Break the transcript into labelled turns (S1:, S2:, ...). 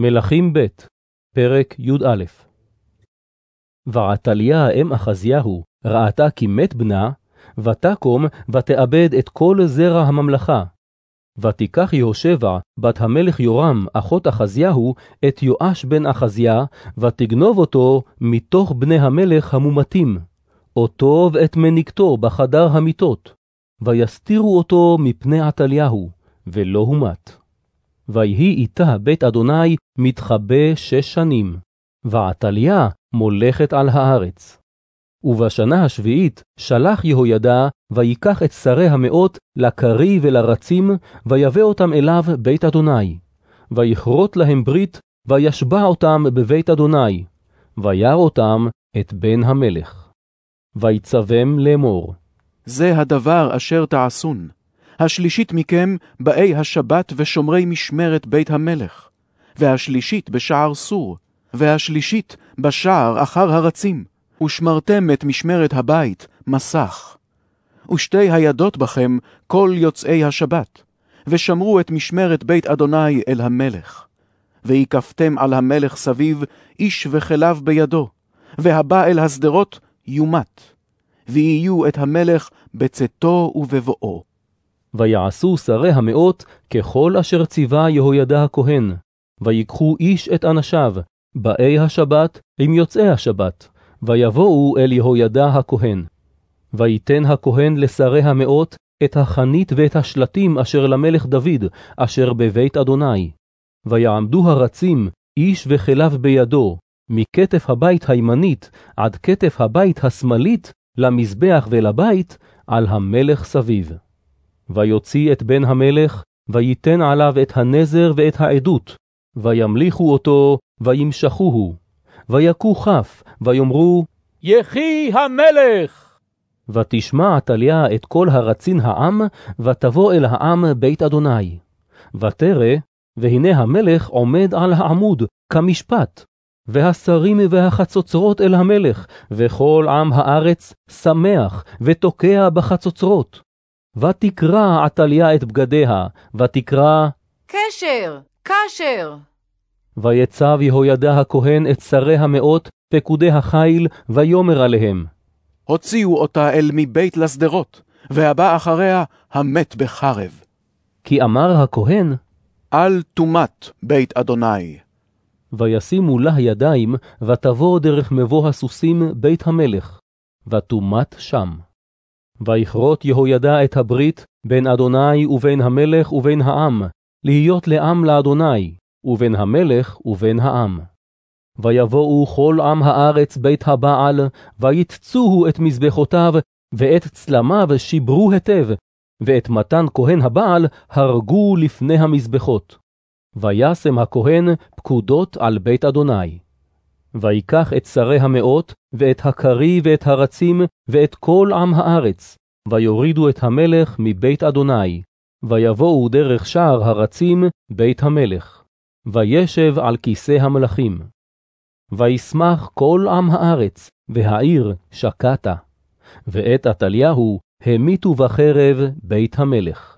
S1: מלכים ב', פרק י"א ועתליה אם אחזיהו ראתה כי מת בנה, ותקום ותאבד את כל זרע הממלכה. ותיקח יהושבע, בת המלך יורם, אחות אחזיהו, את יואש בן אחזיה, ותגנוב אותו מתוך בני המלך המומתים, אותו ואת מניקתו בחדר המיטות, ויסתירו אותו מפני עתליהו, ולא הומת. ויהי איתה בית אדוני מתחבא שש שנים, ועתליה מולכת על הארץ. ובשנה השביעית שלח יהוידע, ויקח את שרי המאות לקרי ולרצים, ויבא אותם אליו בית אדוני. ויכרות להם ברית, וישבע אותם בבית אדוני, וירא אותם את בן המלך. ויצוום לאמור.
S2: זה הדבר אשר תעשון. השלישית מכם באי השבת ושומרי משמרת בית המלך, והשלישית בשער סור, והשלישית בשער אחר הרצים, ושמרתם את משמרת הבית מסך. ושתי הידות בכם כל יוצאי השבת, ושמרו את משמרת בית אדוני אל המלך. והקפתם על המלך סביב איש וכליו בידו, והבא אל השדרות יומת. ויהיו את המלך בצאתו ובבואו.
S1: ויעשו שרי המאות ככל אשר ציווה יהוידע הכהן, ויקחו איש את אנשיו, באי השבת עם יוצאי השבת, ויבואו אל יהוידע הכהן. ויתן הכהן לשרי המאות את החנית ואת השלטים אשר למלך דוד, אשר בבית אדוני. ויעמדו הרצים, איש וכליו בידו, מכתף הבית הימנית עד כתף הבית השמאלית, למזבח ולבית, על המלך סביב. ויוציא את בן המלך, ויתן עליו את הנזר ואת העדות, וימליכו אותו, וימשכוהו. ויכו כף, ויאמרו,
S3: יחי המלך!
S1: ותשמע עתליה את כל הרצין העם, ותבוא אל העם בית אדוני. ותרא, והנה המלך עומד על העמוד, כמשפט, והשרים והחצוצרות אל המלך, וכל עם הארץ שמח, ותוקע בחצוצרות. ותקרע עתליה את בגדיה, ותקרא,
S4: קשר, קשר.
S1: ויצב יהוידע הכהן את שרי המאות, פקודי החיל, ויאמר עליהם.
S2: הוציאו אותה אל מבית לשדרות, והבא אחריה המת בחרב.
S1: כי אמר הכהן,
S2: אל תומת בית אדוני.
S1: וישימו לה ידיים, ותבוא דרך מבוא הסוסים בית המלך, ותומת שם. ויכרות יהוידע את הברית בין אדוני ובין המלך ובין העם, להיות לעם לאדוני, ובין המלך ובין העם. ויבואו כל עם הארץ בית הבעל, ויתצוהו את מזבחותיו, ואת צלמיו שיברו היטב, ואת מתן כהן הבעל הרגו לפני המזבחות. וישם הכהן פקודות על בית אדוני. ויקח את שרי המאות, ואת הקרי ואת הרצים, ואת כל עם הארץ, ויורידו את המלך מבית אדוני, ויבואו דרך שער הרצים בית המלך, וישב על כיסא המלכים. וישמח כל עם הארץ, והעיר שקטה. ואת עתליהו המיתו בחרב בית המלך.